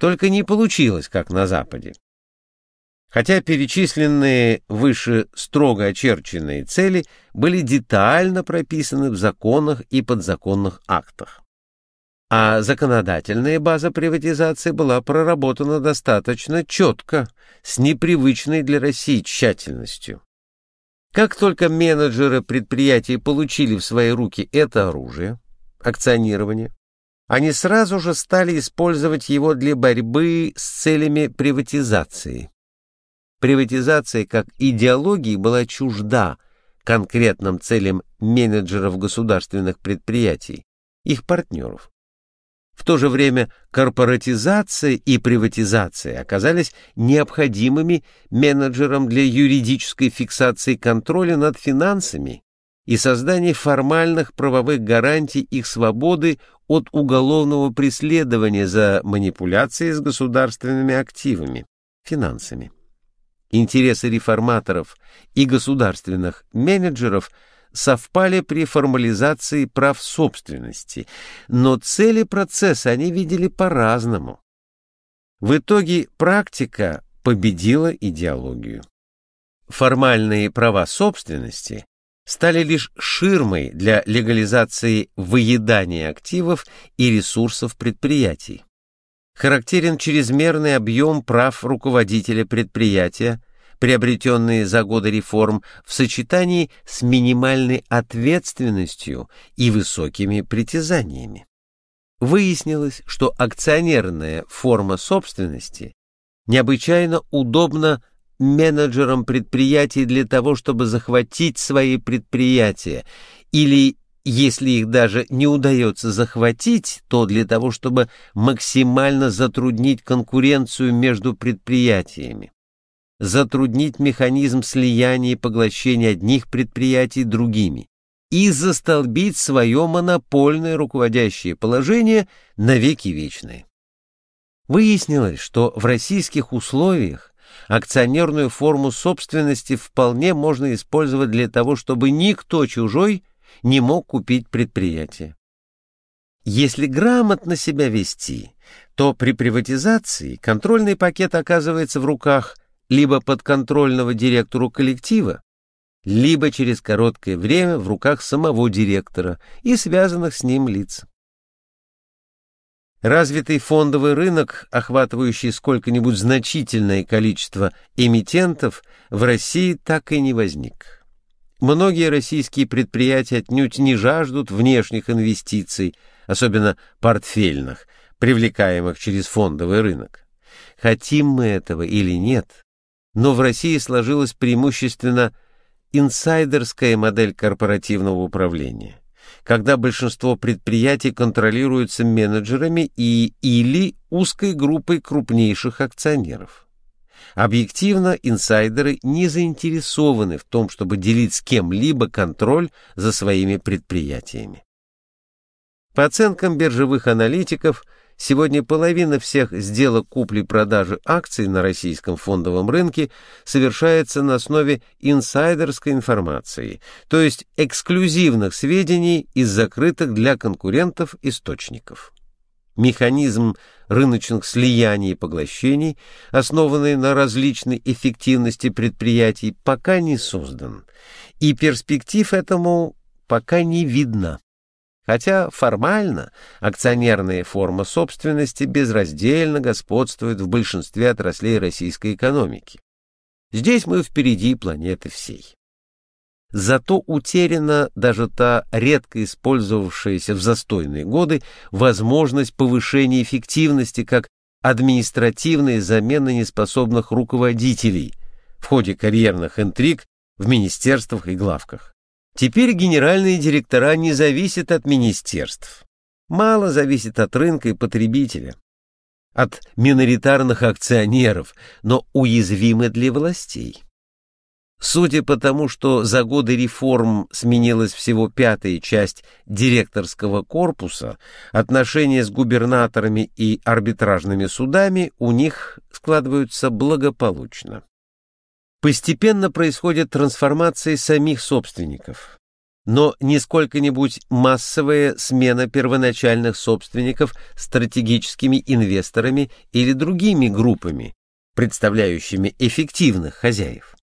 только не получилось, как на Западе. Хотя перечисленные выше строго очерченные цели были детально прописаны в законах и подзаконных актах. А законодательная база приватизации была проработана достаточно четко, с непривычной для России тщательностью. Как только менеджеры предприятий получили в свои руки это оружие, акционирование, они сразу же стали использовать его для борьбы с целями приватизации. Приватизация как идеологии была чужда конкретным целям менеджеров государственных предприятий, их партнеров. В то же время корпоратизация и приватизация оказались необходимыми менеджерам для юридической фиксации контроля над финансами и создания формальных правовых гарантий их свободы от уголовного преследования за манипуляции с государственными активами, финансами. Интересы реформаторов и государственных менеджеров – совпали при формализации прав собственности, но цели процесса они видели по-разному. В итоге практика победила идеологию. Формальные права собственности стали лишь ширмой для легализации выедания активов и ресурсов предприятий. Характерен чрезмерный объем прав руководителя предприятия, приобретенные за годы реформ, в сочетании с минимальной ответственностью и высокими притязаниями. Выяснилось, что акционерная форма собственности необычайно удобна менеджерам предприятий для того, чтобы захватить свои предприятия. Или если их даже не удается захватить, то для того, чтобы максимально затруднить конкуренцию между предприятиями. Затруднить механизм слияния и поглощения одних предприятий другими. И застолбить свое монопольное руководящее положение на веки вечные. Выяснилось, что в российских условиях акционерную форму собственности вполне можно использовать для того, чтобы никто чужой не мог купить предприятие. Если грамотно себя вести, то при приватизации контрольный пакет оказывается в руках либо подконтрольного директору коллектива, либо через короткое время в руках самого директора и связанных с ним лиц. Развитый фондовый рынок, охватывающий сколько-нибудь значительное количество эмитентов, в России так и не возник. Многие российские предприятия отнюдь не жаждут внешних инвестиций, особенно портфельных, привлекаемых через фондовый рынок. Хотим мы этого или нет, но в России сложилась преимущественно инсайдерская модель корпоративного управления, когда большинство предприятий контролируются менеджерами и или узкой группой крупнейших акционеров. Объективно, инсайдеры не заинтересованы в том, чтобы делить с кем-либо контроль за своими предприятиями. По оценкам биржевых аналитиков – Сегодня половина всех сделок купли-продажи акций на российском фондовом рынке совершается на основе инсайдерской информации, то есть эксклюзивных сведений из закрытых для конкурентов источников. Механизм рыночных слияний и поглощений, основанный на различной эффективности предприятий, пока не создан, и перспектив этому пока не видно хотя формально акционерная форма собственности безраздельно господствует в большинстве отраслей российской экономики. Здесь мы впереди планеты всей. Зато утеряна даже та редко использовавшаяся в застойные годы возможность повышения эффективности как административной замены неспособных руководителей в ходе карьерных интриг в министерствах и главках. Теперь генеральные директора не зависят от министерств. Мало зависит от рынка и потребителя, от миноритарных акционеров, но уязвимы для властей. Судя по тому, что за годы реформ сменилась всего пятая часть директорского корпуса, отношения с губернаторами и арбитражными судами у них складываются благополучно. Постепенно происходит трансформация самих собственников. но не сколько-нибудь массовая смена первоначальных собственников стратегическими инвесторами или другими группами, представляющими эффективных хозяев.